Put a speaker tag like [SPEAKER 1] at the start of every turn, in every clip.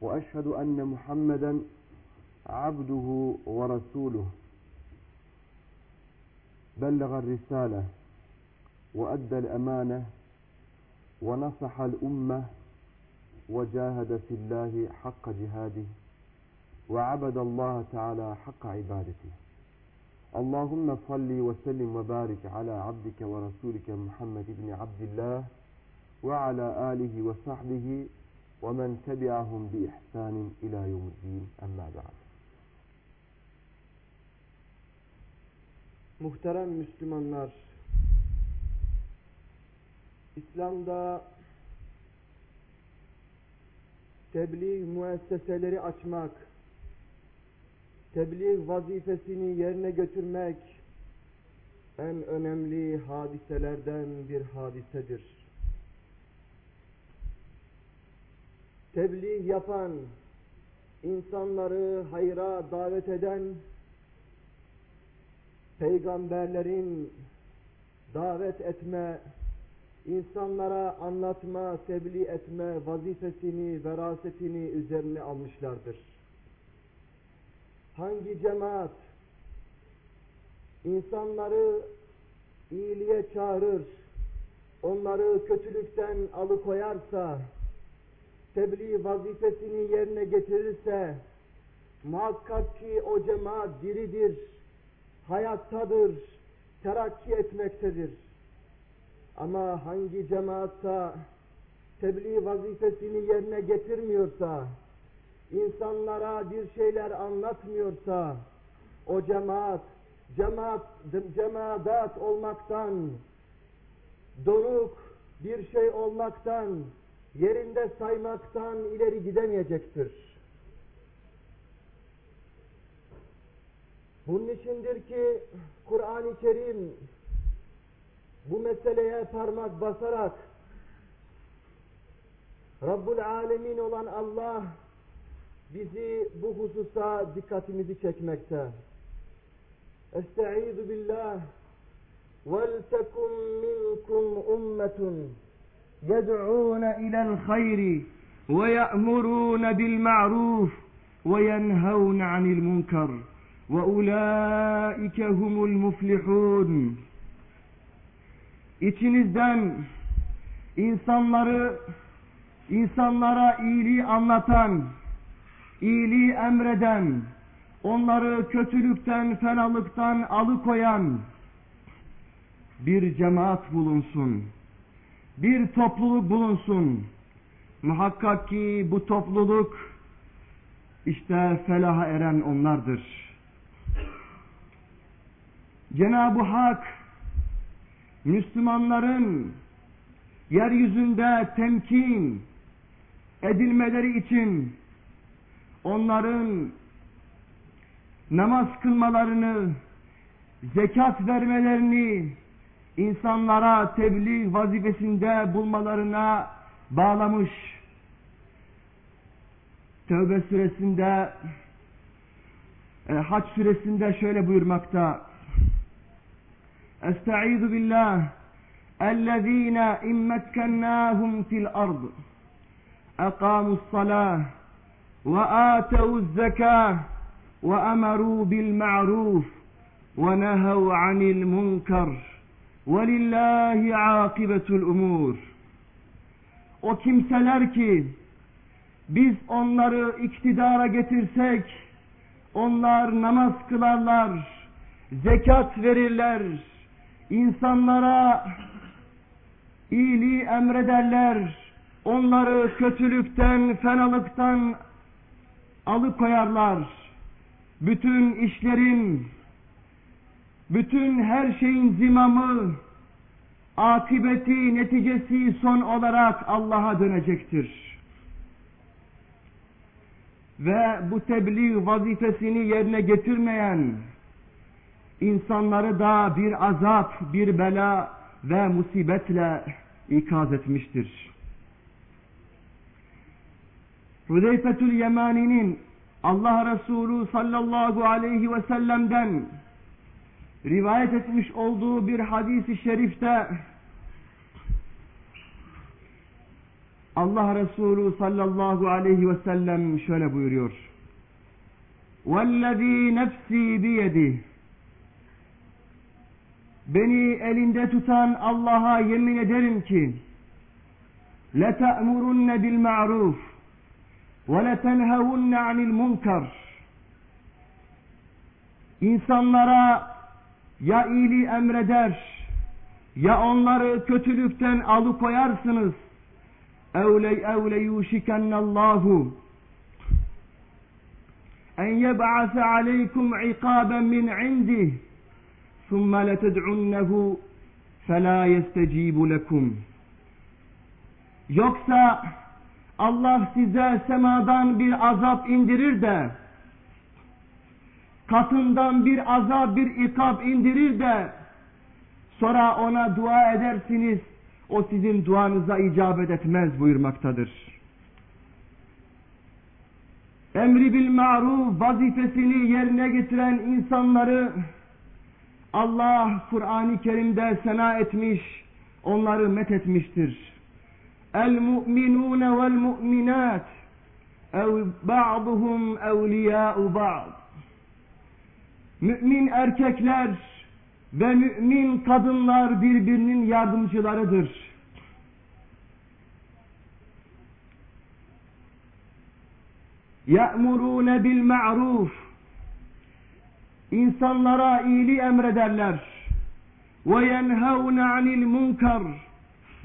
[SPEAKER 1] وأشهد أن محمدا عبده ورسوله. بلغ الرسالة وأدى الأمانة ونصح الأمة وجاهد في الله حق جهاده وعبد الله تعالى حق عبادته. اللهم صل وسلم وبارك على عبدك ورسولك محمد بن عبد الله وعلى آله وصحبه ومن تبعهم بإحسان إلى يوم الدين أما بعد
[SPEAKER 2] Muhterem Müslümanlar, İslam'da tebliğ müesseseleri açmak, tebliğ vazifesini yerine götürmek en önemli hadiselerden bir hadisedir. Tebliğ yapan, insanları hayra davet eden, peygamberlerin davet etme, insanlara anlatma, tebliğ etme vazifesini, verasetini üzerine almışlardır. Hangi cemaat insanları iyiliğe çağırır, onları kötülükten alıkoyarsa, tebliğ vazifesini yerine getirirse, muhakkak ki o cemaat diridir, hayattadır, terakki etmektedir. Ama hangi cemaatta tebliğ vazifesini yerine getirmiyorsa, insanlara bir şeyler anlatmıyorsa, o cemaat, cemaat, cemaat olmaktan, donuk bir şey olmaktan, yerinde saymaktan ileri gidemeyecektir. Bunun içindir ki Kur'an-ı Kerim bu meseleye parmak basarak Rabbul Alemin olan Allah bizi bu hususa dikkatimizi çekmekte. Estaizu billah vel tekum minkum ummetun يَدْعُونَ إِلَى الْخَيْرِ وَيَأْمُرُونَ بِالْمَعْرُوفِ وَيَنْهَوْنَ عَنِ الْمُنْكَرِ وَاُولَٰئِكَ هُمُ الْمُفْلِحُونَ İçinizden insanları, insanlara iyiliği anlatan, iyiliği emreden, onları kötülükten, fenalıktan alıkoyan bir cemaat bulunsun. Bir topluluk bulunsun. Muhakkak ki bu topluluk işte felaha eren onlardır. Cenab-ı Hak Müslümanların yeryüzünde temkin edilmeleri için onların namaz kılmalarını, zekat vermelerini, insanlara tebliğ vazifesinde bulmalarına bağlamış. Tevbe suresinde, e, Hac suresinde şöyle buyurmakta. Estaizu billah اَلَّذ۪ينَ اِمَّكَّنَّاهُمْ فِي الْأَرْضِ اَقَامُوا الصَّلَاةِ وَآتَوُا الزَّكَاةِ وَأَمَرُوا بِالْمَعْرُوفِ وَنَهَوْا عَنِ الْمُنْكَرِ وَلِلَّهِ عَاقِبَةُ الْأُمُورِ O kimseler ki biz onları iktidara getirsek onlar namaz kılarlar, zekat verirler, insanlara iyiliği emrederler, onları kötülükten, fenalıktan alıkoyarlar. Bütün işlerin, bütün her şeyin zimamı, akıbeti, neticesi son olarak Allah'a dönecektir. ve bu tebliğ vazifesini yerine getirmeyen insanları da bir azap, bir bela ve musibetle ikaz etmiştir. Hüzeyfetül Yemani'nin Allah Resulü sallallahu aleyhi ve sellem'den rivayet etmiş olduğu bir hadisi şerifte Allah Resulü sallallahu aleyhi ve sellem şöyle buyuruyor. وَالَّذ۪ي نَفْس۪ي بِيَدِهِ Beni elinde tutan Allah'a yemin ederim ki لَتَأْمُرُنَّ بِالْمَعْرُوفِ وَلَتَنْهَوُنَّ عَنِ الْمُنْكَرِ İnsanlara ya iyiliği emreder ya onları kötülükten alıkoyarsınız. اَوْلَيْ اَوْلَ يُوشِكَنَّ اللّٰهُ اَنْ يَبْعَثَ عَلَيْكُمْ عِقَابًا مِنْ عِنْدِهِ ثُمَّ لَتَدْعُنَّهُ فَلَا يَسْتَجِيبُ لَكُمْ Yoksa Allah size semadan bir azap indirir de katından bir azap bir ikab indirir de sonra ona dua edersiniz o sizin duanıza icabet etmez buyurmaktadır. Emri bil maruf vazifesini yerine getiren insanları Allah Kur'an-ı Kerim'de sena etmiş, onları met etmiştir. El-mu'minûne vel-mu'minât ev ba'duhum evliyâ'u ba'd. Mümin erkekler ve mümin kadınlar birbirinin yardımcılarıdır. يَأْمُرُونَ بِالْمَعْرُوفِ İnsanlara iyiliği emrederler. وَيَنْهَوْنَ عَنِ الْمُنْكَرِ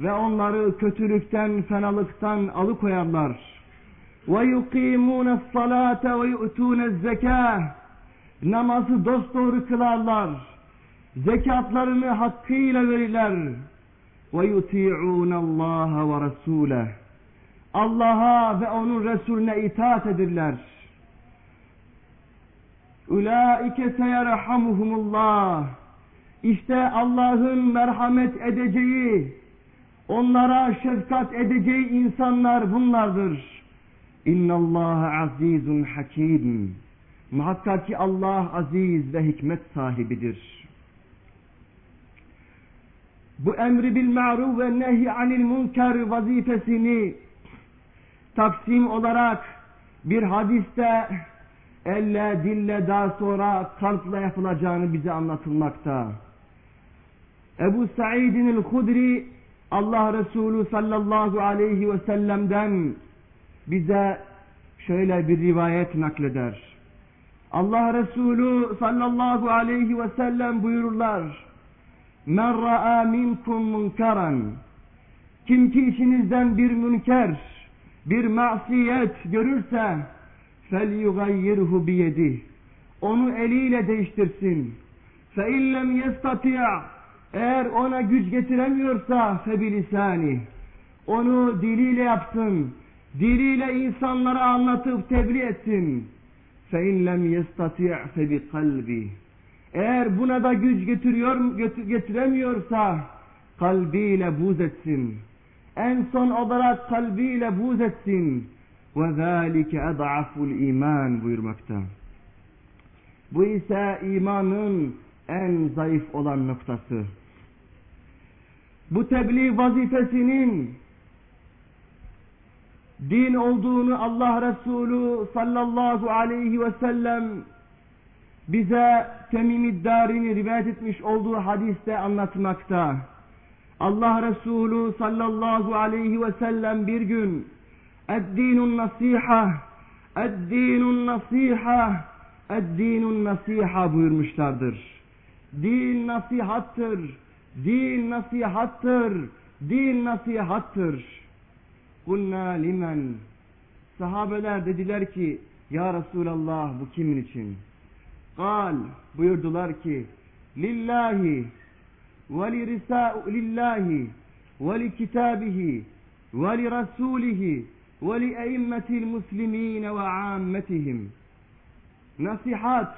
[SPEAKER 2] Ve onları kötülükten, fenalıktan alıkoyarlar. وَيُقِيمُونَ الصَّلَاةَ وَيُؤْتُونَ الزَّكَاةِ Namazı dosdoğru kılarlar. Zekatlarını hakkıyla verirler. وَيُطِيعُونَ اللّٰهَ وَرَسُولَهِ Allah'a ve onun Resulüne itaat edirler. Ulaike seyerhamuhumullah. İşte Allah'ın merhamet edeceği, onlara şefkat edeceği insanlar bunlardır. İnnallâhe azizun hakim. Muhakkak ki Allah aziz ve hikmet sahibidir. Bu emri bil ma'ruf ve nehy anil münker vazifesini taksim olarak bir hadiste elle, dille daha sonra kalple yapılacağını bize anlatılmakta. Ebu Sa'idin el-Hudri Allah Resulü sallallahu aleyhi ve sellem'den bize şöyle bir rivayet nakleder. Allah Resulü sallallahu aleyhi ve sellem buyururlar. Men ra'a minkum munkaran. Kim ki içinizden bir münker, bir masiyet görürse فَلْيُغَيِّرْهُ بِيَدِهِ Onu eliyle değiştirsin. فَاِنْ لَمْ يَسْتَطِعْ Eğer ona güç getiremiyorsa فَبِلِسَانِهِ Onu diliyle yapsın. Diliyle insanlara anlatıp tebliğ etsin. فَاِنْ لَمْ يَسْتَطِعْ فَبِقَلْبِهِ Eğer buna da güç getiriyor, getiremiyorsa kalbiyle buz etsin. En son olarak kalbiyle buz etsin. وَذَٰلِكَ اَضْعَفُ iman buyurmakta. Bu ise imanın en zayıf olan noktası. Bu tebliğ vazifesinin din olduğunu Allah Resulü sallallahu aleyhi ve sellem bize Temim Darini rivayet etmiş olduğu hadiste anlatmakta. Allah Resulü sallallahu aleyhi ve sellem bir gün Eddinun nasiha Eddinun nasiha Eddinun nasiha buyurmuşlardır. Din nasihattır. Din nasihattır. Din nasihattır. Kulna limen. Sahabeler dediler ki ya Resulallah bu kimin için? Kal buyurdular ki lillahi ve li lillahi ve li kitabihi ve li rasulihi ve li eimmetil muslimine ve ammetihim. Nasihat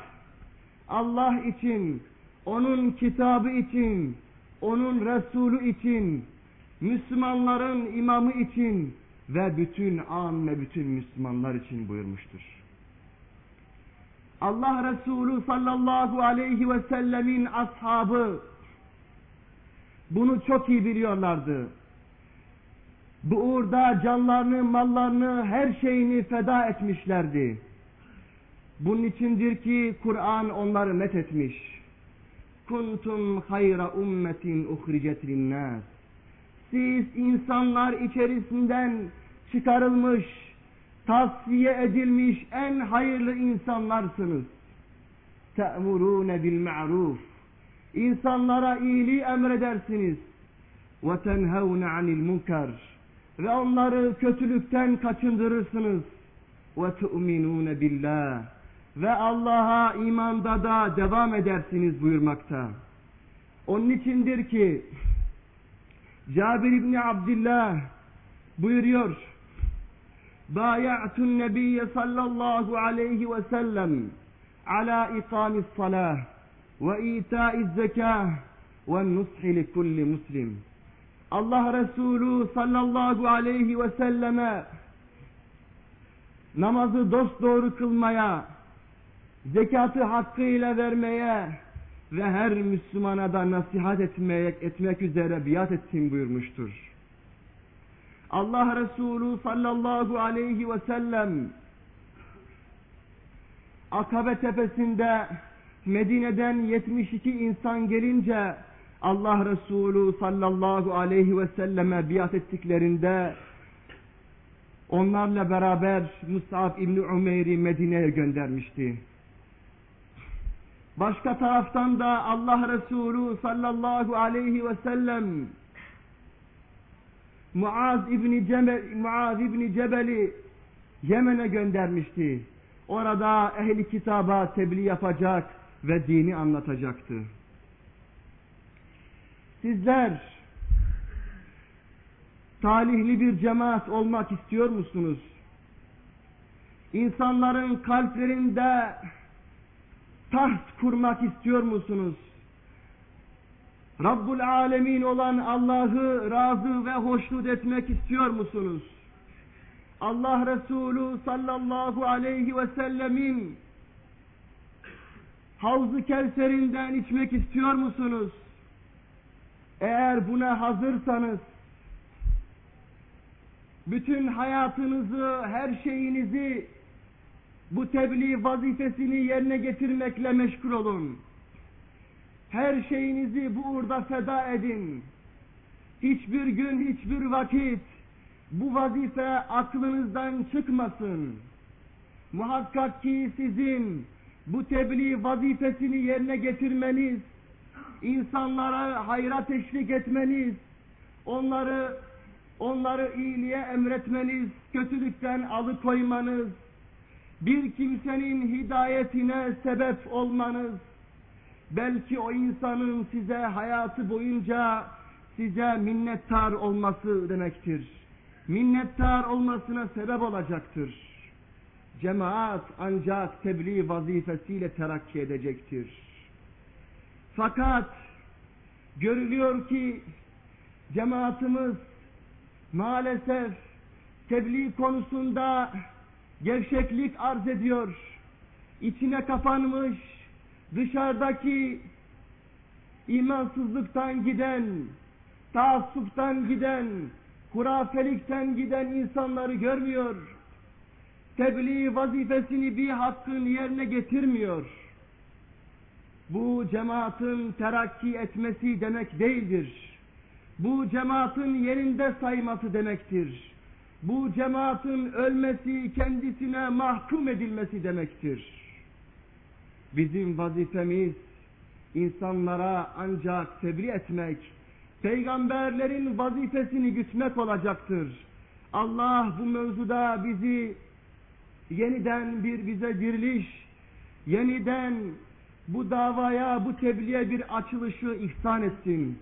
[SPEAKER 2] Allah için, onun kitabı için, onun Resulü için, Müslümanların imamı için ve bütün amme bütün Müslümanlar için buyurmuştur. Allah Resulü sallallahu aleyhi ve sellemin ashabı bunu çok iyi biliyorlardı. Bu uğurda canlarını, mallarını, her şeyini feda etmişlerdi. Bunun içindir ki Kur'an onları met etmiş. Kuntum hayra ummetin uhricet linnâs. Siz insanlar içerisinden çıkarılmış, tavsiye edilmiş en hayırlı insanlarsınız. Te'murûne bil ma'ruf. İnsanlara iyiliği emredersiniz. Ve tenhevne anil munkar. Ve onları kötülükten kaçındırırsınız. Ve tu'minûne billah. Ve Allah'a imanda da devam edersiniz buyurmakta. Onun içindir ki Cabir İbni Abdillah buyuruyor. Baya'tun Nebiyye sallallahu aleyhi ve sellem ala ikamis salah ve itaiz zekah ve nushi li kulli muslim. Allah Resulü sallallahu aleyhi ve selleme namazı dosdoğru kılmaya, zekatı hakkıyla vermeye ve her Müslümana da nasihat etmeye, etmek üzere biat ettim buyurmuştur. Allah Resulü sallallahu aleyhi ve sellem Akabe tepesinde Medine'den 72 insan gelince Allah Resulü sallallahu aleyhi ve selleme biat ettiklerinde onlarla beraber Mus'ab İbni Umeyr'i Medine'ye göndermişti. Başka taraftan da Allah Resulü sallallahu aleyhi ve sellem Muaz İbni, Cebel, Muaz İbni Cebel'i Yemen'e göndermişti. Orada ehli kitaba tebliğ yapacak ve dini anlatacaktı. Sizler talihli bir cemaat olmak istiyor musunuz? İnsanların kalplerinde taht kurmak istiyor musunuz? Rabbul Alemin olan Allah'ı razı ve hoşnut etmek istiyor musunuz? Allah Resulü sallallahu aleyhi ve sellemin Kevser'inden içmek istiyor musunuz? Eğer buna hazırsanız bütün hayatınızı, her şeyinizi bu tebliğ vazifesini yerine getirmekle meşgul olun. Her şeyinizi bu uğurda feda edin. Hiçbir gün, hiçbir vakit bu vazife aklınızdan çıkmasın. Muhakkak ki sizin bu tebliğ vazifesini yerine getirmeniz, insanlara hayra teşvik etmeniz, onları onları iyiliğe emretmeniz, kötülükten alıkoymanız, bir kimsenin hidayetine sebep olmanız, belki o insanın size hayatı boyunca size minnettar olması demektir. Minnettar olmasına sebep olacaktır. Cemaat ancak tebliğ vazifesiyle terakki edecektir. Fakat görülüyor ki cemaatimiz maalesef tebliğ konusunda gevşeklik arz ediyor. İçine kapanmış, dışarıdaki imansızlıktan giden, taassuptan giden, hurafelikten giden insanları görmüyor. Tebliğ vazifesini bir hakkın yerine getirmiyor. Bu cemaatin terakki etmesi demek değildir. Bu cemaatin yerinde sayması demektir. Bu cemaatin ölmesi kendisine mahkum edilmesi demektir. Bizim vazifemiz insanlara ancak tebliğ etmek, peygamberlerin vazifesini gütmek olacaktır. Allah bu mevzuda bizi yeniden bir bize diriliş, yeniden bu davaya, bu tebliğe bir açılışı ihsan etsin.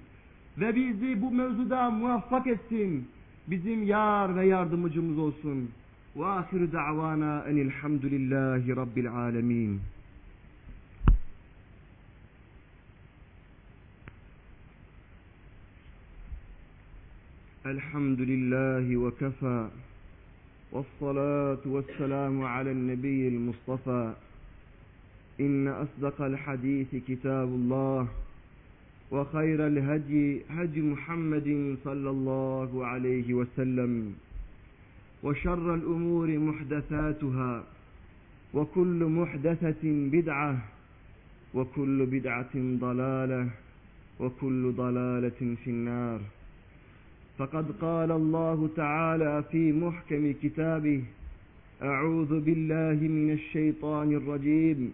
[SPEAKER 2] Ve bizi bu mevzuda muvaffak etsin. Bizim yar ve yardımcımız olsun. Ve ahiru da'vana enilhamdülillahi rabbil alemin. الحمد لله وكفى والصلاة والسلام على النبي المصطفى إن أصدق الحديث كتاب الله وخير الهدي هدي محمد صلى الله عليه وسلم وشر الأمور محدثاتها وكل محدثة بدعة وكل بدعة ضلالة وكل ضلالة في النار. فقد قال الله تعالى في محكم كتابه أعوذ بالله من الشيطان الرجيم.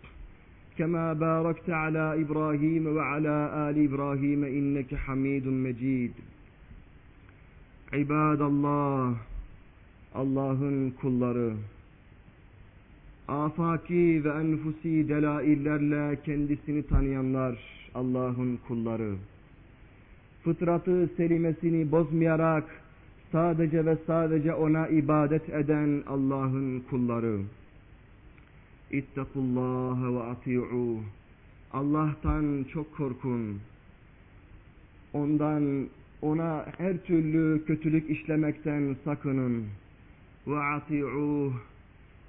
[SPEAKER 2] كما باركت على إبراهيم وعلى آل إبراهيم إنك حميد مجيد عباد الله Allah'ın kulları afaki ve enfusi delaillerle kendisini tanıyanlar Allah'ın kulları fıtratı selimesini bozmayarak sadece ve sadece ona ibadet eden Allah'ın kulları İttakullaha ve ati'u Allah'tan çok korkun ondan ona her türlü kötülük işlemekten sakının ve ati'u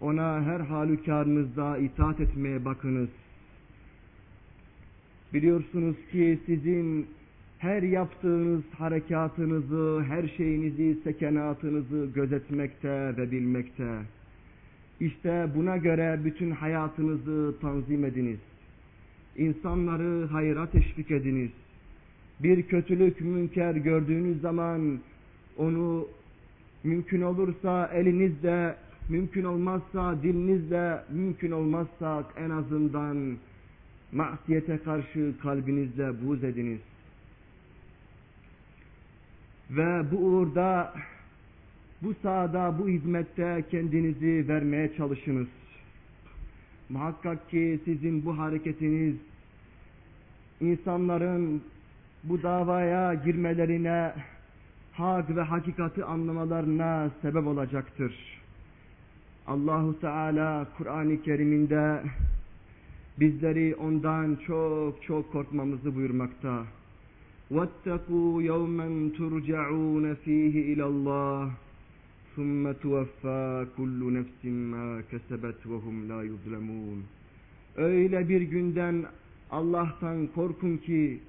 [SPEAKER 2] ona her halükarınızda itaat etmeye bakınız. Biliyorsunuz ki sizin her yaptığınız harekatınızı, her şeyinizi, sekenatınızı gözetmekte ve bilmekte. İşte buna göre bütün hayatınızı tanzim ediniz. İnsanları hayra teşvik ediniz. Bir kötülük, münker gördüğünüz zaman onu mümkün olursa elinizle, mümkün olmazsa dilinizle, mümkün olmazsa en azından masiyete karşı kalbinizle buz ediniz. Ve bu uğurda, bu sahada, bu hizmette kendinizi vermeye çalışınız. Muhakkak ki sizin bu hareketiniz insanların bu davaya girmelerine, hak ve hakikati anlamalarına sebep olacaktır. Allahu Teala Kur'an-ı Kerim'inde bizleri ondan çok çok korkmamızı buyurmakta. وَاتَّقُوا يَوْمًا تُرْجَعُونَ ف۪يهِ اِلَى اللّٰهِ ثُمَّ تُوَفَّى كُلُّ نَفْسٍ مَا كَسَبَتْ وَهُمْ لَا يُظْلَمُونَ Öyle bir günden Allah'tan korkun ki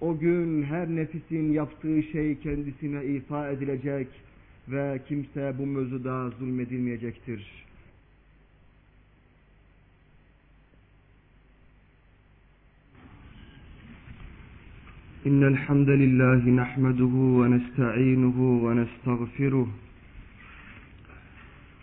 [SPEAKER 2] o gün her nefisin yaptığı şey kendisine ifa edilecek ve kimse bu mevzuda zulmedilmeyecektir. إن الحمد لله نحمده ونستعينه ونستغفره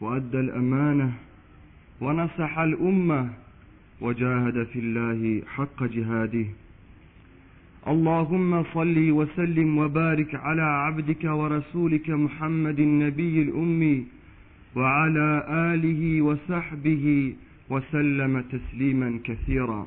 [SPEAKER 2] وأدى الأمانة ونصح الأمة وجاهد في الله حق جهاده. اللهم صل وسلم وبارك على عبدك ورسولك محمد النبي الأمي وعلى آله وصحبه وسلم تسليما كثيرا.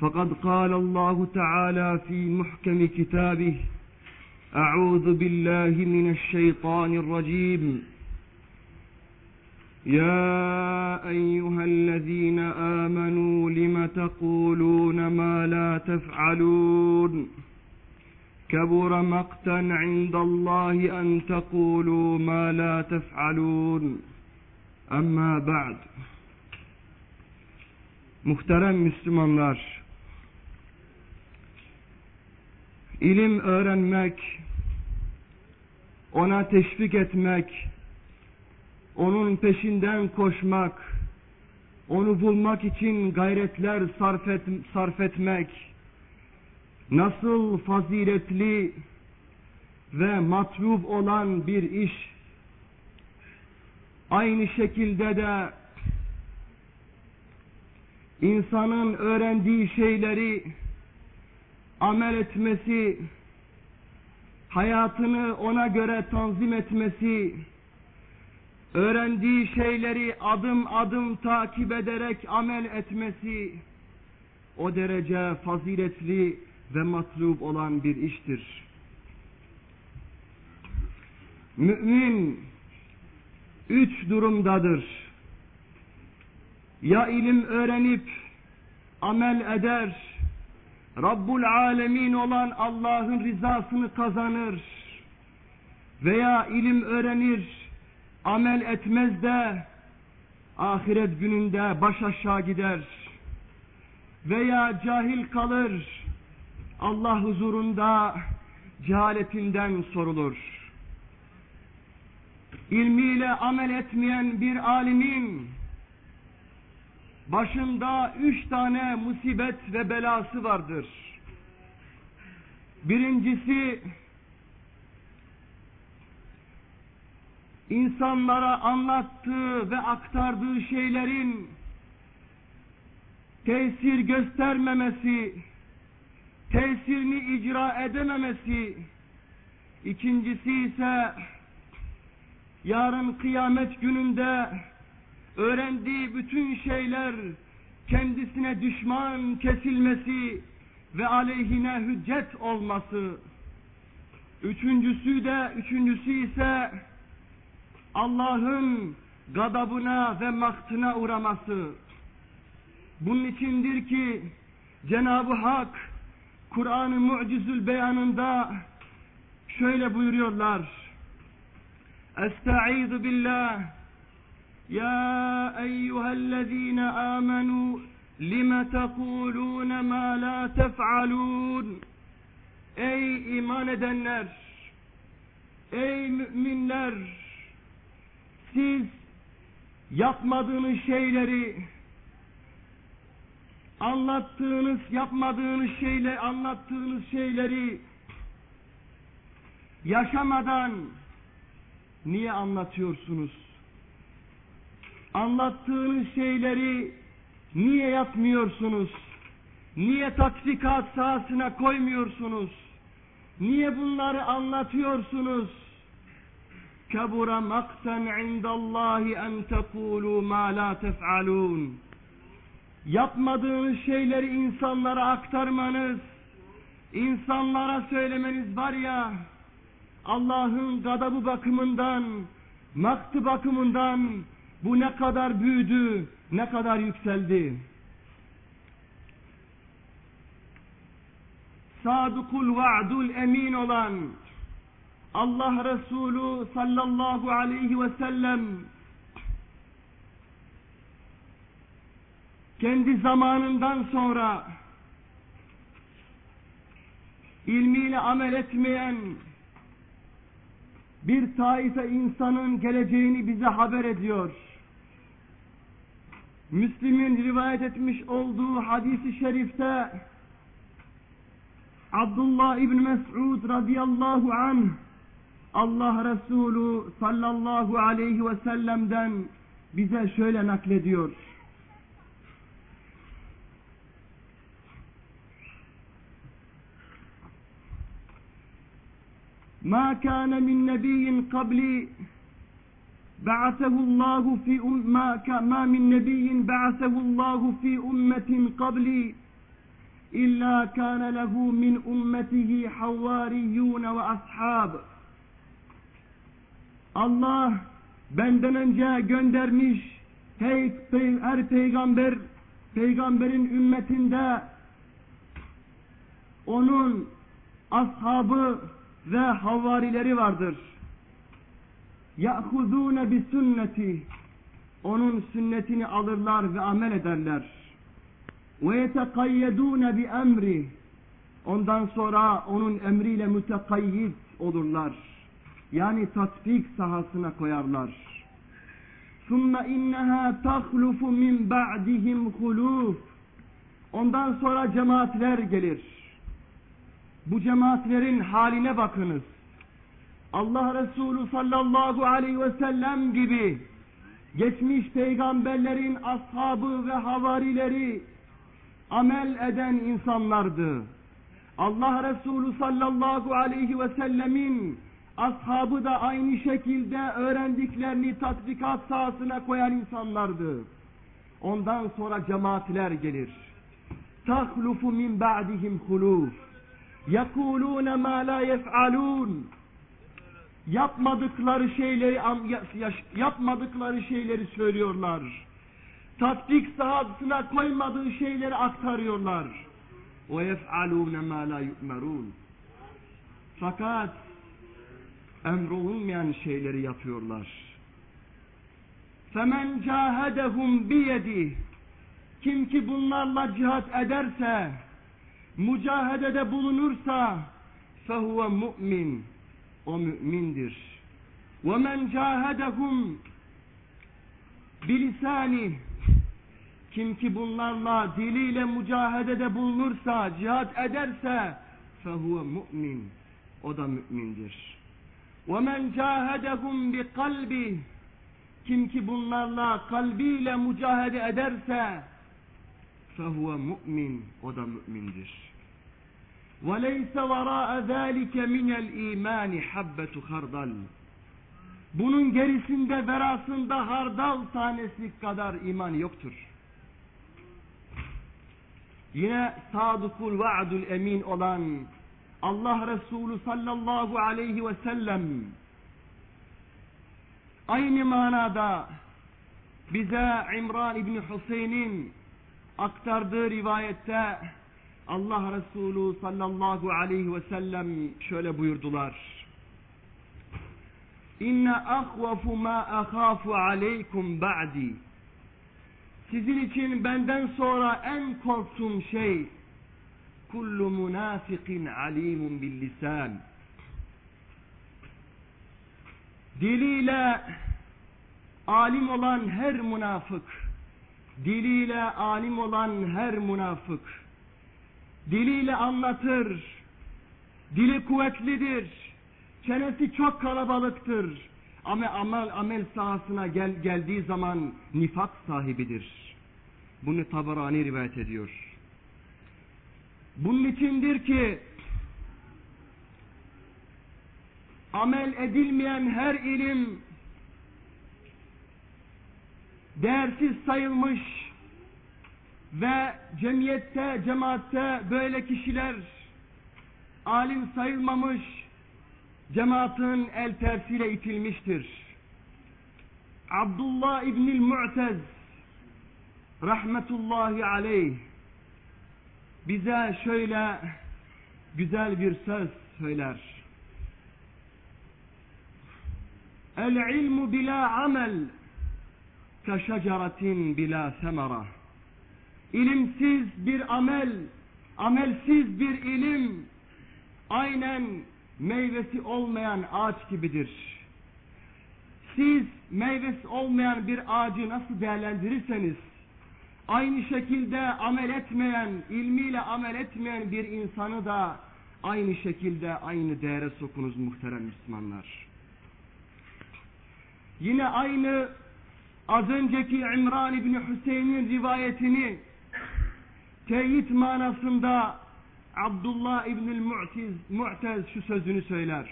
[SPEAKER 2] فقد قال الله تعالى في محكم كتابه أعوذ بالله من الشيطان الرجيم. يا أيها الذين آمنوا لم تقولون ما لا تفعلون؟ كبر مقتا عند الله أن تقولوا ما لا تفعلون. أما بعد Muhterem Müslümanlar, ilim öğrenmek, ona teşvik etmek, onun peşinden koşmak, onu bulmak için gayretler sarf, et, sarf etmek, nasıl faziletli ve matlub olan bir iş, aynı şekilde de insanın öğrendiği şeyleri amel etmesi, hayatını ona göre tanzim etmesi, öğrendiği şeyleri adım adım takip ederek amel etmesi, o derece faziletli ve matlub olan bir iştir. Mümin üç durumdadır. Ya ilim öğrenip amel eder, Rabbul Alemin olan Allah'ın rızasını kazanır veya ilim öğrenir, amel etmez de ahiret gününde baş aşağı gider veya cahil kalır, Allah huzurunda cehaletinden sorulur. İlmiyle amel etmeyen bir alimin başında üç tane musibet ve belası vardır. Birincisi, insanlara anlattığı ve aktardığı şeylerin tesir göstermemesi, tesirini icra edememesi, ikincisi ise yarın kıyamet gününde öğrendiği bütün şeyler kendisine düşman kesilmesi ve aleyhine hüccet olması. Üçüncüsü de, üçüncüsü ise Allah'ın gadabına ve maktına uğraması. Bunun içindir ki Cenab-ı Hak Kur'an-ı Mucizül Beyanında şöyle buyuruyorlar. Estaizu billah يا أيها الذين آمنوا لم تقولون ما لا تفعلون Ey iman edenler, ey müminler, siz yapmadığınız şeyleri, anlattığınız, yapmadığınız şeyle anlattığınız şeyleri yaşamadan niye anlatıyorsunuz? Anlattığınız şeyleri niye yapmıyorsunuz? Niye tatbikat sahasına koymuyorsunuz? Niye bunları anlatıyorsunuz? Kebura makten indallahi en tekulu ma la tef'alun. Yapmadığınız şeyleri insanlara aktarmanız, insanlara söylemeniz var ya, Allah'ın gadabı bakımından, maktı bakımından bu ne kadar büyüdü, ne kadar yükseldi. Sadıkul vaadul emin olan Allah Resulü sallallahu aleyhi ve sellem kendi zamanından sonra ilmiyle amel etmeyen bir taife insanın geleceğini bize haber ediyor. Müslim'in rivayet etmiş olduğu hadisi şerifte Abdullah İbn Mes'ud radıyallahu anh Allah Resulü sallallahu aleyhi ve sellem'den bize şöyle naklediyor. Ma kana min nebiyyin kabli بعثه الله في أم ما, ما من نبي بعثه الله في أمة قبلي إلا كان له من أمته حواريون وأصحاب Allah benden önce göndermiş hey, pey, her peygamber peygamberin ümmetinde onun ashabı ve havarileri vardır. Ya'khuzûne bi sünneti onun sünnetini alırlar ve amel ederler. Ve yetekayyedûne bi emri ondan sonra onun emriyle mütekayyid olurlar. Yani tatbik sahasına koyarlar. ثُمَّ اِنَّهَا تَخْلُفُ مِنْ بَعْدِهِمْ خُلُوفٌ Ondan sonra cemaatler gelir. Bu cemaatlerin haline bakınız. Allah Resulü sallallahu aleyhi ve sellem gibi geçmiş peygamberlerin ashabı ve havarileri amel eden insanlardı. Allah Resulü sallallahu aleyhi ve sellemin ashabı da aynı şekilde öğrendiklerini tatbikat sahasına koyan insanlardı. Ondan sonra cemaatler gelir. Tahlufu min ba'dihim huluf. Yekulûne mâ lâ yef'alûn. Yapmadıkları şeyleri yapmadıkları şeyleri söylüyorlar. Tatbik sahasına koymadığı şeyleri aktarıyorlar. Ve yef'alûne mâ lâ yu'merûn. Fakat emrolunmayan şeyleri yapıyorlar. Femen cahedehum biyedi kim ki bunlarla cihat ederse mücahedede bulunursa fehuve mu'min o mümindir. Ve men cahedehum bilisani kim ki bunlarla diliyle mücahedede bulunursa, cihat ederse fehuve mu'min o da mümindir. وَمَنْ جَاهَدَهُمْ بِقَلْبِ Kim ki bunlarla kalbiyle mücahede ederse فَهُوَ mümin O da mümindir. وَلَيْسَ وَرَاءَ ذَٰلِكَ مِنَ الْا۪يمَانِ حَبَّةُ خَرْدَلٍ Bunun gerisinde verasında hardal tanesi kadar iman yoktur. Yine sadıkul vaadul emin olan Allah Resulü sallallahu aleyhi ve sellem aynı manada bize İmran İbni Hüseyin'in aktardığı rivayette Allah Resulü sallallahu aleyhi ve sellem şöyle buyurdular. İnne ahvafu ma ahafu aleykum ba'di. Sizin için benden sonra en korktuğum şey kullu munafikin alimun bil lisan. Diliyle alim olan her münafık, diliyle alim olan her münafık, diliyle anlatır, dili kuvvetlidir, çenesi çok kalabalıktır, ama amel, amel sahasına gel, geldiği zaman nifak sahibidir. Bunu Tabarani rivayet ediyor. Bunun içindir ki amel edilmeyen her ilim değersiz sayılmış ve cemiyette, cemaatte böyle kişiler alim sayılmamış, cemaatin el tersiyle itilmiştir. Abdullah İbnül Mu'tez rahmetullahi aleyh bize şöyle güzel bir söz söyler. El ilmu bila amel keşeceretin bila semera. İlimsiz bir amel, amelsiz bir ilim aynen meyvesi olmayan ağaç gibidir. Siz meyvesi olmayan bir ağacı nasıl değerlendirirseniz, aynı şekilde amel etmeyen, ilmiyle amel etmeyen bir insanı da aynı şekilde aynı değere sokunuz muhterem Müslümanlar. Yine aynı az önceki İmran İbni Hüseyin'in rivayetini teyit manasında Abdullah İbnül Mu'tez, Mu'tez şu sözünü söyler.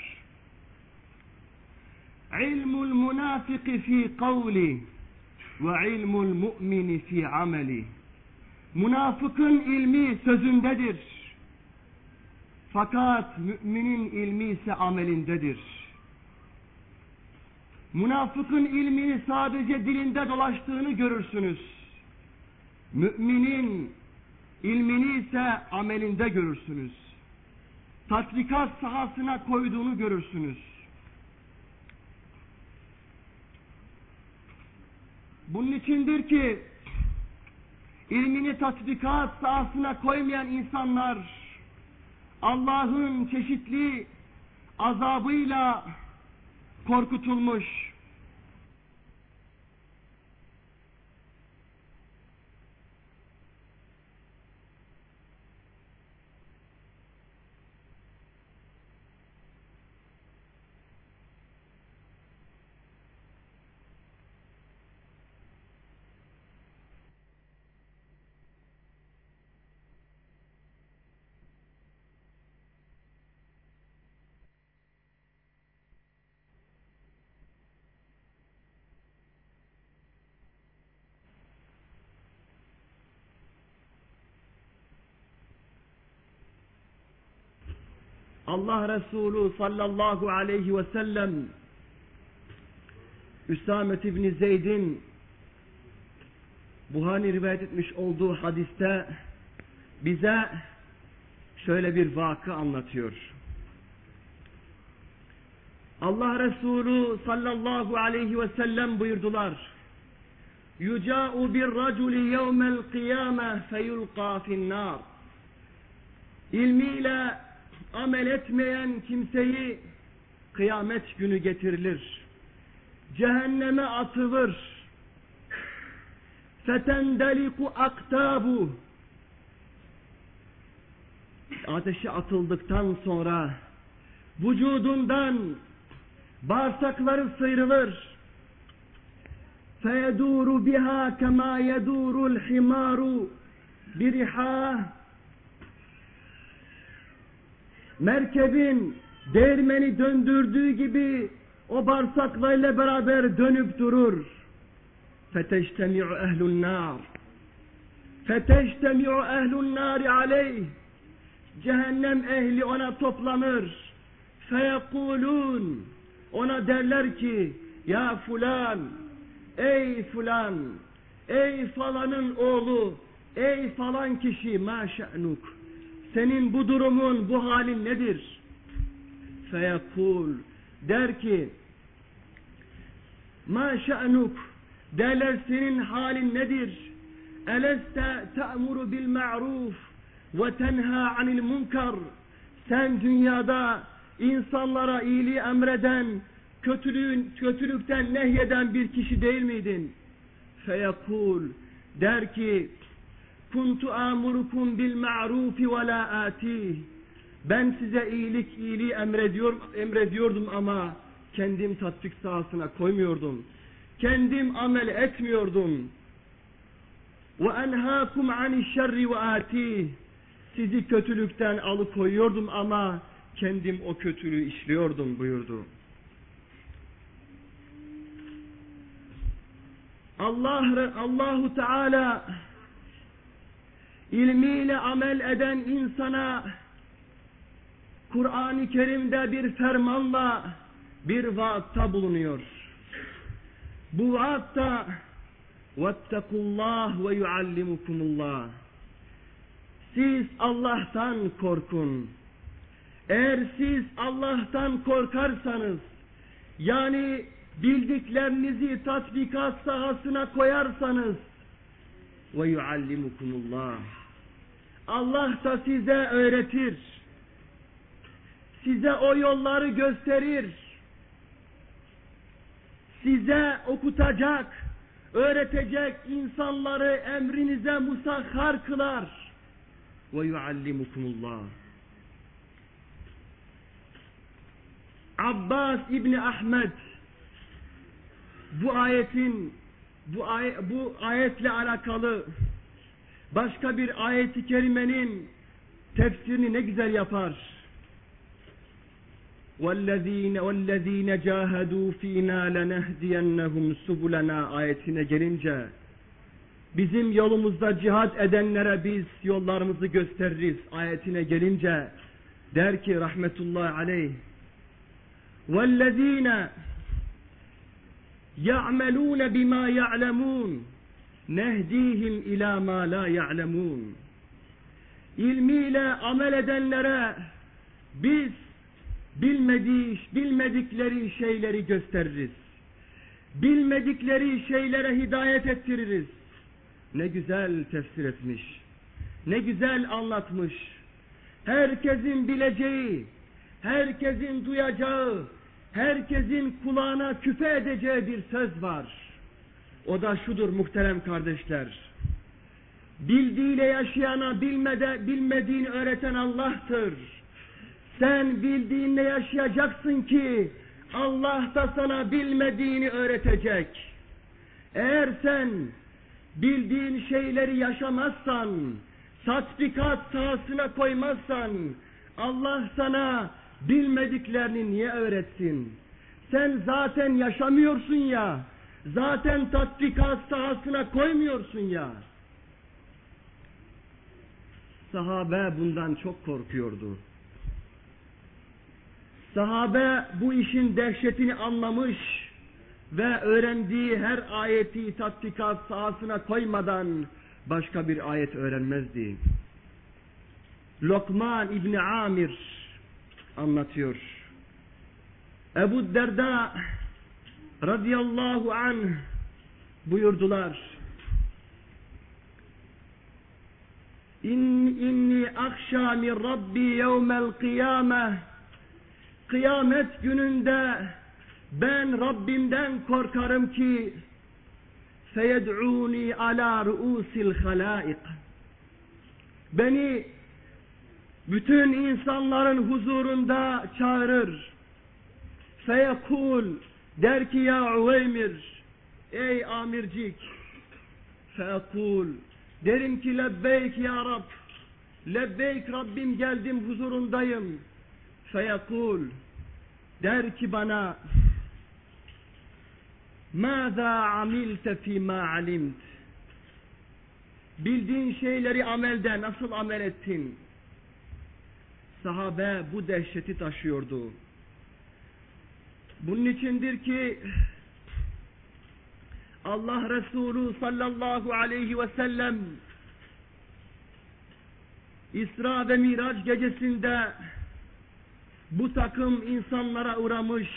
[SPEAKER 2] İlmul münafiki fi kavli ve ilmul mu'mini fi ameli. Münafıkın ilmi sözündedir. Fakat müminin ilmi ise amelindedir. Münafıkın ilmini sadece dilinde dolaştığını görürsünüz. Müminin ilmini ise amelinde görürsünüz. Tatbikat sahasına koyduğunu görürsünüz. Bunun içindir ki ilmini tatbikat sahasına koymayan insanlar Allah'ın çeşitli azabıyla korkutulmuş. Allah Resulü sallallahu aleyhi ve sellem Üsamet İbni Zeyd'in Buhari rivayet etmiş olduğu hadiste bize şöyle bir vakı anlatıyor. Allah Resulü sallallahu aleyhi ve sellem buyurdular. Yüca'u bir raculi yevmel kıyame feyulqa finnar. İlmiyle amel etmeyen kimseyi kıyamet günü getirilir. Cehenneme atılır. Fetendeliku aktabu. Ateşe atıldıktan sonra vücudundan bağırsakları sıyrılır. Feyeduru biha kema yedurul himaru birihah merkebin değirmeni döndürdüğü gibi o bağırsaklarıyla beraber dönüp durur. فَتَجْتَمِعُ اَهْلُ النَّارِ فَتَجْتَمِعُ اَهْلُ النَّارِ عَلَيْهِ Cehennem ehli ona toplanır. فَيَقُولُونَ Ona derler ki, ya fulan, ey fulan, ey falanın oğlu, ey falan kişi ma şe'nuk senin bu durumun, bu halin nedir? Feyekul der ki ma şe'nuk derler senin halin nedir? Eleste te'muru bil ma'ruf ve tenha anil munkar sen dünyada insanlara iyiliği emreden kötülüğün, kötülükten nehyeden bir kişi değil miydin? Feyekul der ki kuntu amurukum bil ma'rufi ve la atih. Ben size iyilik iyiliği emrediyor, emrediyordum ama kendim tatbik sahasına koymuyordum. Kendim amel etmiyordum. Ve enhâkum ani şerri ve atih. Sizi kötülükten alıkoyuyordum ama kendim o kötülüğü işliyordum buyurdu. Allah Allahu Teala ilmiyle amel eden insana Kur'an-ı Kerim'de bir fermanla bir vaatta bulunuyor. Bu vaatta وَاتَّقُوا اللّٰهِ وَيُعَلِّمُكُمُ اللّٰهِ Siz Allah'tan korkun. Eğer siz Allah'tan korkarsanız, yani bildiklerinizi tatbikat sahasına koyarsanız, وَيُعَلِّمُكُمُ اللّٰهِ Allah da size öğretir. size o yolları gösterir. Size okutacak, öğretecek insanları emrinize musahhar kılar. Ve yuallimukumullah. Abbas İbni Ahmet bu ayetin bu, ay, bu ayetle alakalı başka bir ayeti kerimenin tefsirini ne güzel yapar. وَالَّذ۪ينَ وَالَّذ۪ينَ جَاهَدُوا ف۪ينَا لَنَهْدِيَنَّهُمْ سُبُلَنَا ayetine gelince bizim yolumuzda cihad edenlere biz yollarımızı gösteririz ayetine gelince der ki rahmetullahi aleyh وَالَّذ۪ينَ يَعْمَلُونَ بِمَا يَعْلَمُونَ nehdihim ila ma la ya'lemun. İlmiyle amel edenlere biz bilmediği, bilmedikleri şeyleri gösteririz. Bilmedikleri şeylere hidayet ettiririz. Ne güzel tefsir etmiş. Ne güzel anlatmış. Herkesin bileceği, herkesin duyacağı, herkesin kulağına küpe edeceği bir söz var. O da şudur muhterem kardeşler. Bildiğiyle yaşayana bilmede, bilmediğini öğreten Allah'tır. Sen bildiğinle yaşayacaksın ki Allah da sana bilmediğini öğretecek. Eğer sen bildiğin şeyleri yaşamazsan, tatbikat sahasına koymazsan Allah sana bilmediklerini niye öğretsin? Sen zaten yaşamıyorsun ya, zaten tatbikat sahasına koymuyorsun ya. Sahabe bundan çok korkuyordu. Sahabe bu işin dehşetini anlamış ve öğrendiği her ayeti tatbikat sahasına koymadan başka bir ayet öğrenmezdi. Lokman İbni Amir anlatıyor. Ebu Derda radıyallahu anh buyurdular. İn, inni akşa min Rabbi yevmel kıyame. Kıyamet gününde ben Rabbimden korkarım ki feyed'uni ala ru'usil halaik beni bütün insanların huzurunda çağırır. Feyekul der ki ya Uveymir ey amircik feyekul derim ki lebbeyk ya Rab lebbeyk Rabbim geldim huzurundayım feyekul der ki bana ماذا عملت فيما علمت bildiğin şeyleri amelde nasıl amel ettin sahabe bu dehşeti taşıyordu bunun içindir ki Allah Resulü sallallahu aleyhi ve sellem İsra ve Miraç gecesinde bu takım insanlara uğramış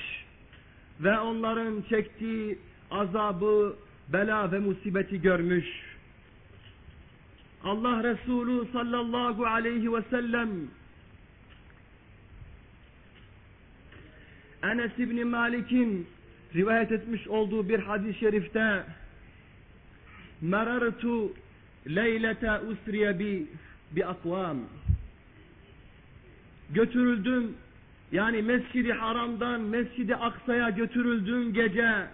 [SPEAKER 2] ve onların çektiği azabı, bela ve musibeti görmüş. Allah Resulü sallallahu aleyhi ve sellem Enes İbni Malik'in rivayet etmiş olduğu bir hadis-i şerifte merartu leylete usriye bi bi akvam götürüldüm yani Mescid-i Haram'dan Mescid-i Aksa'ya götürüldüğüm gece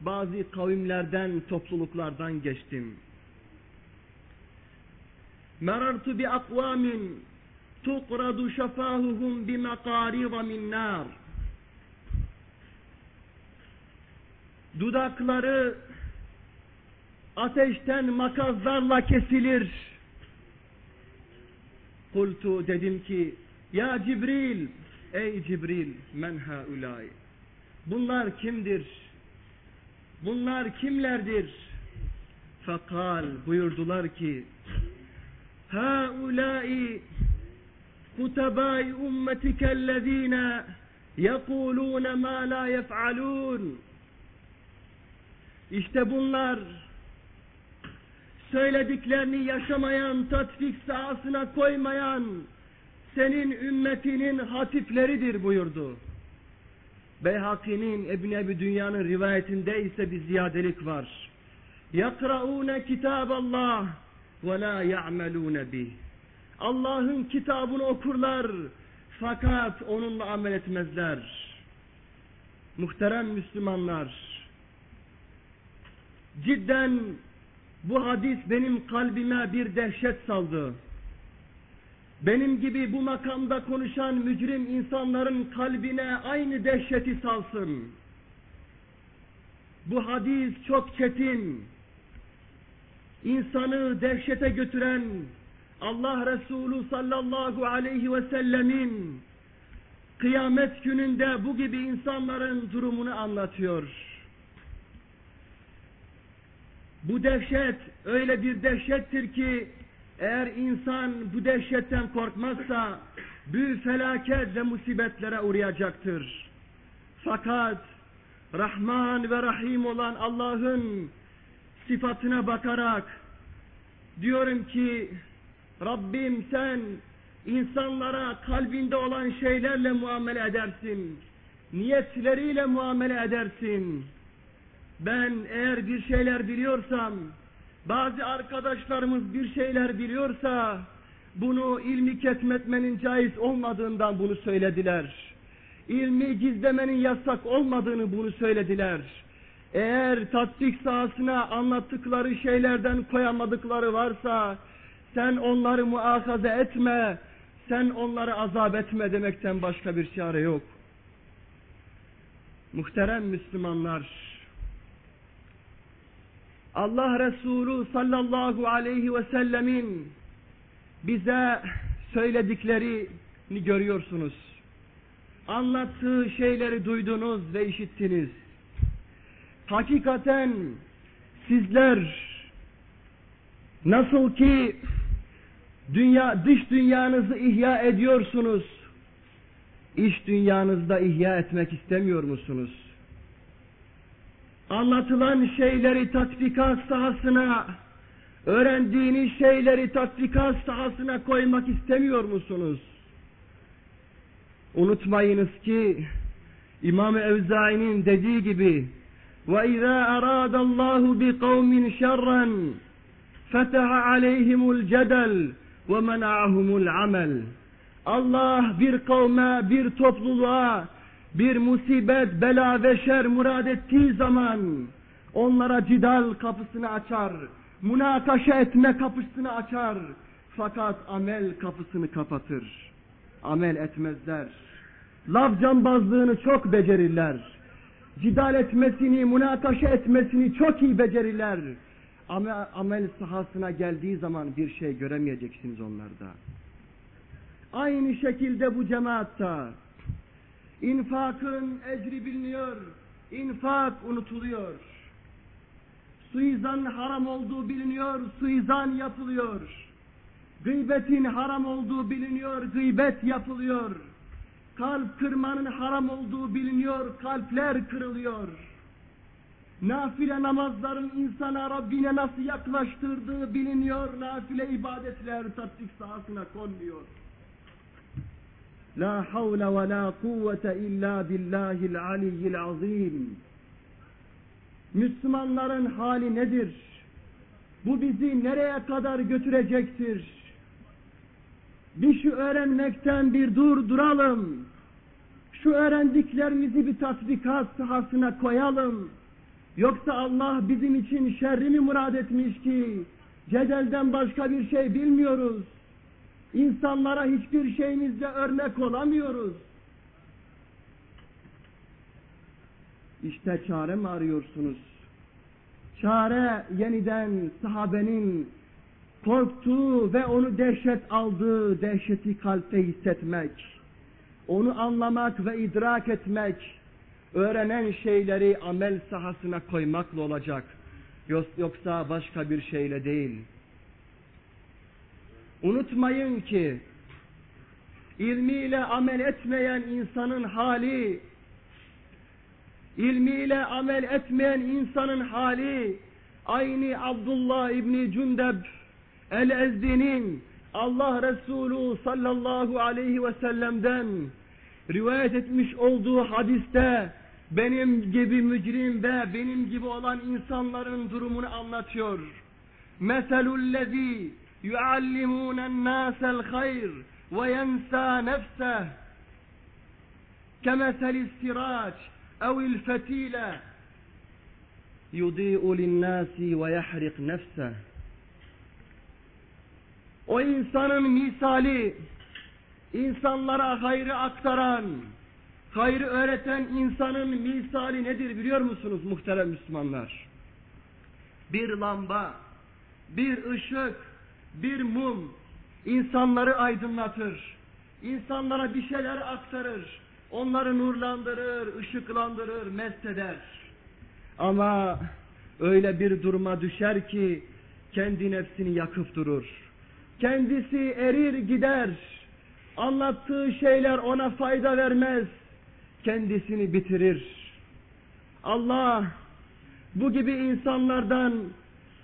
[SPEAKER 2] bazı kavimlerden, topluluklardan geçtim. Merartu bi akvamin tuqradu şafahuhum bi makarida min nar. Dudakları ateşten makazlarla kesilir. Kultu dedim ki ya Cibril Ey Cibril men haulay Bunlar kimdir? Bunlar kimlerdir? Fakal buyurdular ki Haulai kutebai ummetikellezine yekulune ma la yef'alun İşte bunlar söylediklerini yaşamayan, tatbik sahasına koymayan senin ümmetinin hatifleridir buyurdu. Beyhaki'nin Ebn Ebi Dünya'nın rivayetinde ise bir ziyadelik var. يَقْرَؤُونَ كِتَابَ اللّٰهِ وَلَا يَعْمَلُونَ بِهِ Allah'ın kitabını okurlar fakat onunla amel etmezler. Muhterem Müslümanlar, cidden bu hadis benim kalbime bir dehşet saldı. Benim gibi bu makamda konuşan mücrim insanların kalbine aynı dehşeti salsın. Bu hadis çok çetin, insanı dehşete götüren Allah Resulü sallallahu aleyhi ve sellemin kıyamet gününde bu gibi insanların durumunu anlatıyor. Bu dehşet öyle bir dehşettir ki eğer insan bu dehşetten korkmazsa büyük felaket ve musibetlere uğrayacaktır. Fakat Rahman ve Rahim olan Allah'ın sıfatına bakarak diyorum ki Rabbim sen insanlara kalbinde olan şeylerle muamele edersin. Niyetleriyle muamele edersin. Ben eğer bir şeyler biliyorsam, bazı arkadaşlarımız bir şeyler biliyorsa, bunu ilmi ketmetmenin caiz olmadığından bunu söylediler. İlmi gizlemenin yasak olmadığını bunu söylediler. Eğer tatbik sahasına anlattıkları şeylerden koyamadıkları varsa, sen onları muahaze etme, sen onları azap etme demekten başka bir çare yok. Muhterem Müslümanlar, Allah Resulü sallallahu aleyhi ve sellemin bize söylediklerini görüyorsunuz. Anlattığı şeyleri duydunuz ve işittiniz. Hakikaten sizler nasıl ki dünya dış dünyanızı ihya ediyorsunuz. İş dünyanızda ihya etmek istemiyor musunuz? Anlatılan şeyleri tatbikat sahasına, öğrendiğiniz şeyleri tatbikat sahasına koymak istemiyor musunuz? Unutmayınız ki İmam Evzai'nin dediği gibi وَاِذَا أَرَادَ اللّٰهُ بِقَوْمٍ شَرًّا فَتَحَ عَلَيْهِمُ الْجَدَلِ وَمَنَعَهُمُ الْعَمَلِ Allah bir kavme, bir topluluğa bir musibet, bela ve şer murad ettiği zaman onlara cidal kapısını açar, münakaşa etme kapısını açar. Fakat amel kapısını kapatır. Amel etmezler. Laf cambazlığını çok becerirler. Cidal etmesini, münakaşa etmesini çok iyi becerirler. Ama amel sahasına geldiği zaman bir şey göremeyeceksiniz onlarda. Aynı şekilde bu cemaatta infakın ecri biliniyor, infak unutuluyor. Suizan haram olduğu biliniyor, suizan yapılıyor. Gıybetin haram olduğu biliniyor, gıybet yapılıyor. Kalp kırmanın haram olduğu biliniyor, kalpler kırılıyor. Nafile namazların insana Rabbine nasıl yaklaştırdığı biliniyor, nafile ibadetler tatbik sahasına konmuyor. La havle ve la kuvvete illa billahil aliyyil azim. Müslümanların hali nedir? Bu bizi nereye kadar götürecektir? Bir şu öğrenmekten bir dur duralım. Şu öğrendiklerimizi bir tatbikat sahasına koyalım. Yoksa Allah bizim için şerri mi murad etmiş ki cedelden başka bir şey bilmiyoruz. İnsanlara hiçbir şeyimizle örnek olamıyoruz. İşte çare mi arıyorsunuz? Çare yeniden sahabenin korktuğu ve onu dehşet aldığı dehşeti kalpte hissetmek, onu anlamak ve idrak etmek, öğrenen şeyleri amel sahasına koymakla olacak. Yoksa başka bir şeyle değil. Unutmayın ki ilmiyle amel etmeyen insanın hali ilmiyle amel etmeyen insanın hali aynı Abdullah İbni Cündeb El-Ezdi'nin Allah Resulü sallallahu aleyhi ve sellem'den rivayet etmiş olduğu hadiste benim gibi mücrim ve benim gibi olan insanların durumunu anlatıyor. Meselullezî yuallimûnen hayr ve yensâ nefseh kemesel istiraç evil fetile yudi'u linnâsi ve yahrik nefseh o insanın misali insanlara hayrı aktaran, hayrı öğreten insanın misali nedir biliyor musunuz muhterem Müslümanlar? Bir lamba, bir ışık, bir mum insanları aydınlatır. İnsanlara bir şeyler aktarır. Onları nurlandırır, ışıklandırır, mest eder. Ama öyle bir duruma düşer ki kendi nefsini yakıp durur. Kendisi erir gider. Anlattığı şeyler ona fayda vermez. Kendisini bitirir. Allah bu gibi insanlardan,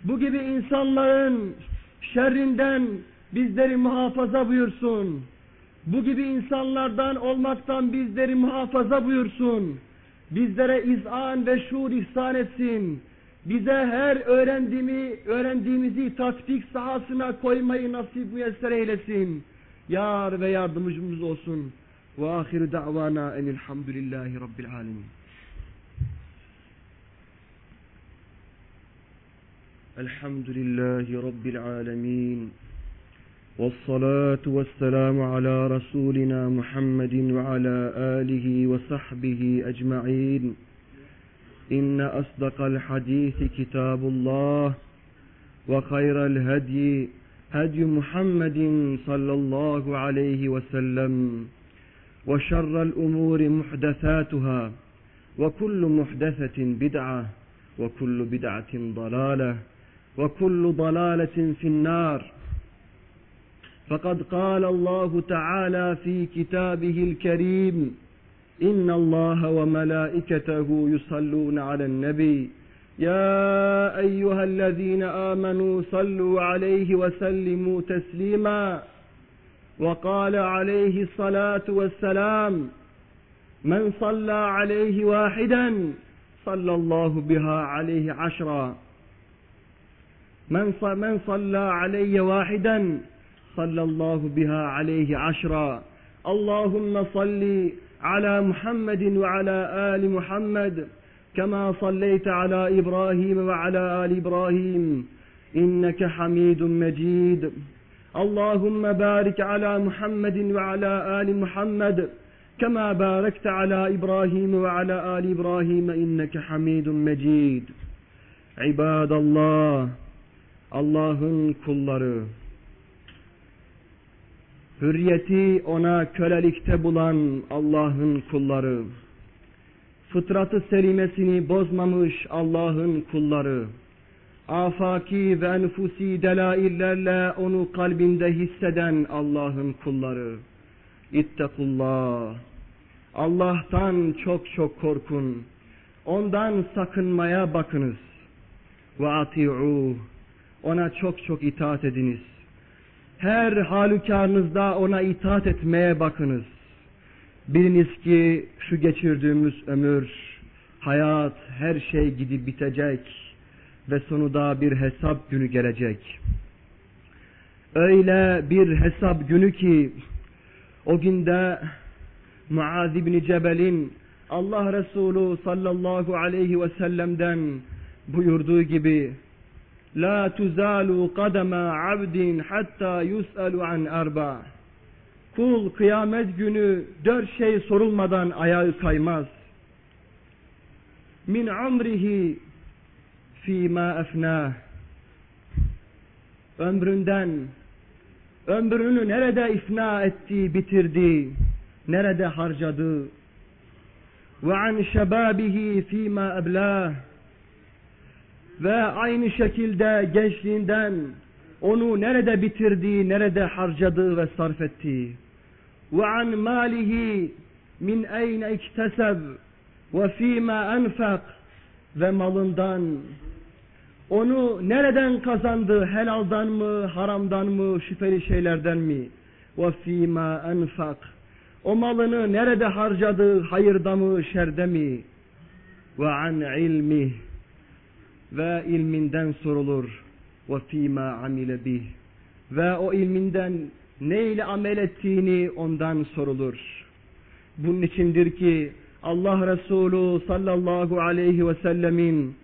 [SPEAKER 2] bu gibi insanların şerrinden bizleri muhafaza buyursun. Bu gibi insanlardan olmaktan bizleri muhafaza buyursun. Bizlere izan ve şuur ihsan etsin. Bize her öğrendiğimi, öğrendiğimizi tatbik sahasına koymayı nasip müyesser eylesin. Yar ve yardımcımız olsun. Ve ahiru da'vana enilhamdülillahi rabbil alemin. Elhamdülillahi rabbil alemin. والصلاة والسلام على رسولنا محمد وعلى آله وصحبه أجمعين إن أصدق الحديث كتاب الله وخير الهدي هدي محمد صلى الله عليه وسلم وشر الأمور محدثاتها وكل محدثة بدعة وكل بدعة ضلالة وكل ضلالة في النار. فقد قال الله تعالى في كتابه الكريم إن الله وملائكته يصلون على النبي. يا أيها الذين آمنوا صلوا عليه وسلموا تسليما. وقال عليه الصلاة والسلام من صلى عليه واحدا صلى الله بها عليه عشرا. من من صلى علي واحدا صلى الله بها عليه عشرا. اللهم صل على محمد وعلى آل محمد كما صليت على إبراهيم وعلى آل إبراهيم. إنك حميد مجيد. اللهم بارك على محمد وعلى آل محمد كما باركت على إبراهيم وعلى آل إبراهيم. إنك حميد مجيد. عباد الله Allah'ın kulları. Hürriyeti ona kölelikte bulan Allah'ın kulları, fıtratı selimesini bozmamış Allah'ın kulları, afaki ve enfusi delaillerle onu kalbinde hisseden Allah'ın kulları, İttakullah, Allah'tan çok çok korkun, ondan sakınmaya bakınız, ve ati'uh, ona çok çok itaat ediniz. Her halükarınızda ona itaat etmeye bakınız. Biliniz ki şu geçirdiğimiz ömür, hayat, her şey gidip bitecek ve sonunda bir hesap günü gelecek. Öyle bir hesap günü ki o günde Muaz bin Cebel'in Allah Resulü sallallahu aleyhi ve sellem'den buyurduğu gibi La tuzalu kadema abdin hatta yus'alu an arba. Kul kıyamet günü dört şey sorulmadan ayağı kaymaz. Min umrihi fîmâ efnâh. Ömründen, ömrünü nerede ifna etti, bitirdi, nerede harcadı. Ve an şebâbihi fîmâ eblâh ve aynı şekilde gençliğinden onu nerede bitirdiği, nerede harcadığı ve sarf ettiği. Ve an malihi min eyne ikteseb ve fîmâ enfak ve malından. Onu nereden kazandı helaldan mı haramdan mı şüpheli şeylerden mi? Ve fîmâ enfak. O malını nerede harcadı hayırda mı şerde mi? Ve an ilmih ve ilminden sorulur ve fîmâ amile bih ve o ilminden ne ile amel ettiğini ondan sorulur. Bunun içindir ki Allah Resulü sallallahu aleyhi ve sellemin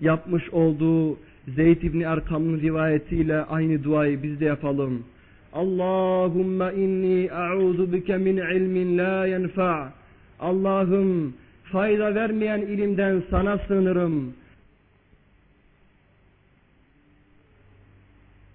[SPEAKER 2] yapmış olduğu Zeyd İbni Erkam'ın rivayetiyle aynı duayı biz de yapalım. Allahümme inni a'udhu bike min ilmin la yenfa. Allah'ım fayda vermeyen ilimden sana sığınırım.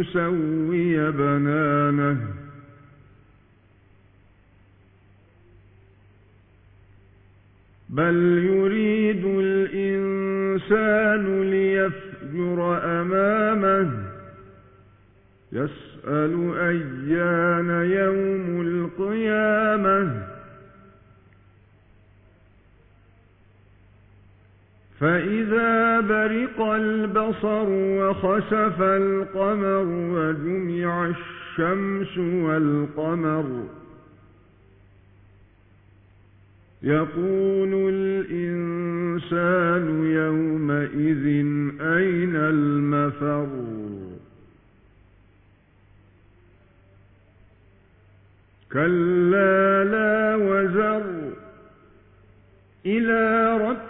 [SPEAKER 3] نسوي بنانه. بل يريد الإنسان ليفجر أمامه. يسأل أيان يوم القيامة. فإذا برق البصر وخسف القمر وجمع الشمس والقمر يقول الإنسان يومئذ أين المفر كلا لا وزر إلى ربك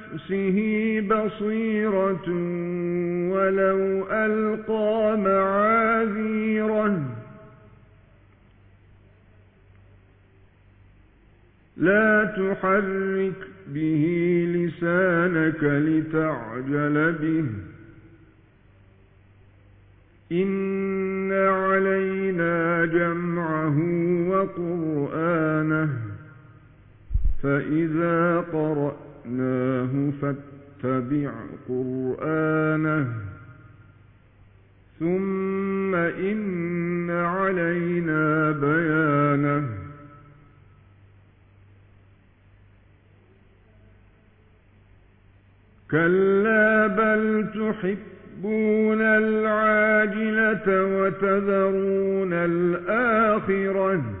[SPEAKER 3] بصيرة ولو ألقى معاذيره. لا تحرك به لسانك لتعجل به. إن علينا جمعه وقرآنه. فإذا قرأناه فاتبع قرآنه ثم إن علينا بيانه كلا بل تحبون العاجلة وتذرون الآخرة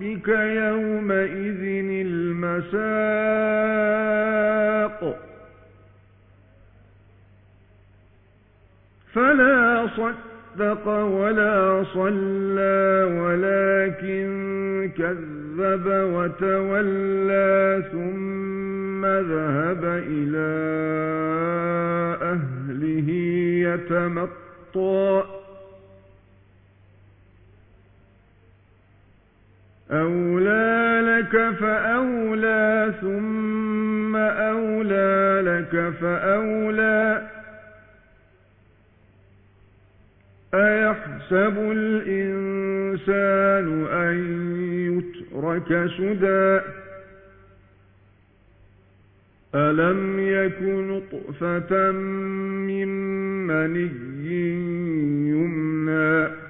[SPEAKER 3] ربك يومئذ المساق فلا صدق ولا صلى ولكن كذب وتولى ثم ذهب إلى أهله يتمطى أولى لك فأولى ثم أولى لك فأولى أيحسب الإنسان أن يترك سدى ألم يك نطفة من مني يمنى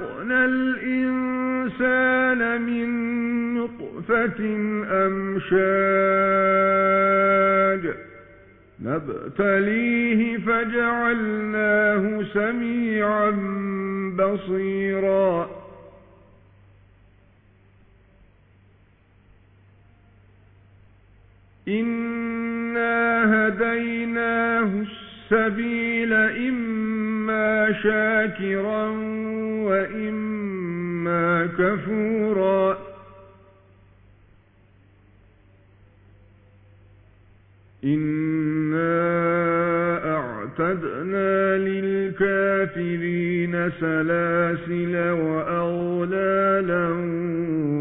[SPEAKER 3] خلقنا الإنسان من نطفة أمشاج نبتليه فجعلناه سميعا بصيرا إنا هديناه السبيل إما شاكرا وإما كفورا إنا أعتدنا للكافرين سلاسل وأغلالا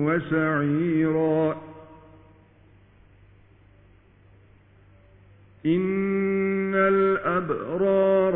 [SPEAKER 3] وسعيرا إن الأبرار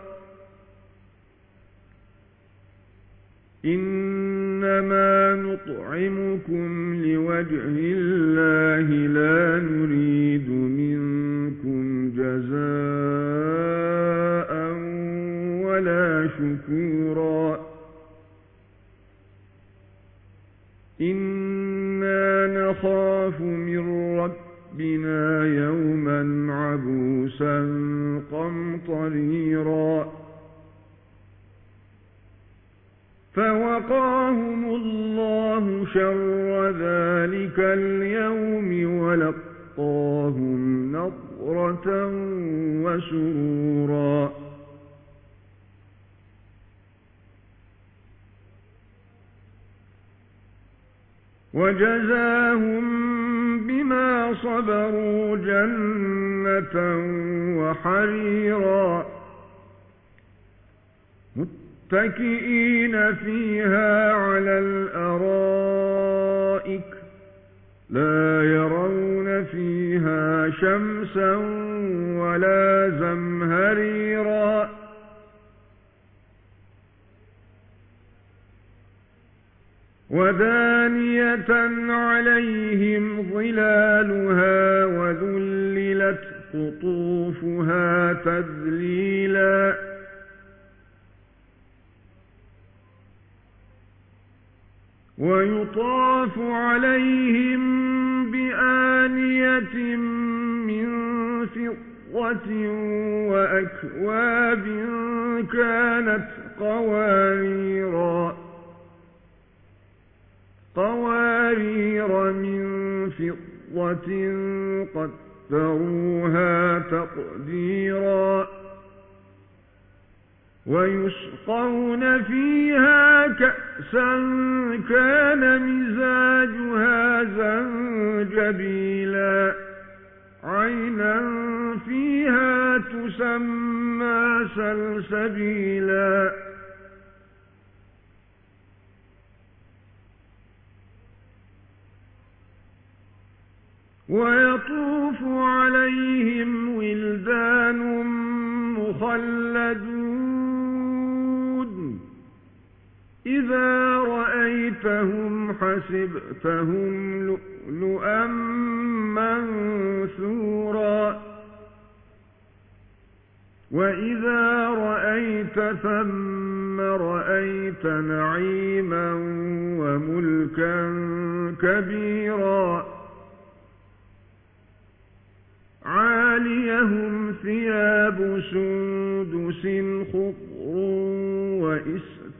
[SPEAKER 3] إنما نطعمكم لوجه الله لا نريد منكم جزاء ولا شكورا. إنا نخاف من وَجَزَاهُمْ بِمَا صَبَرُوا جَنَّةً وَحَرِيرًا. مُتَّكِئِينَ فِيهَا عَلَى الْأَرَائِكِ لَا يَرَوْنَ فِيهَا شَمْسًا وَلَا تذليلا. ويطاف عليهم بآنية من فضة إذا رأيتهم حسبتهم لؤلؤا منثورا وإذا رأيت ثم رأيت نعيما وملكا كبيرا عاليهم ثياب سندس خضر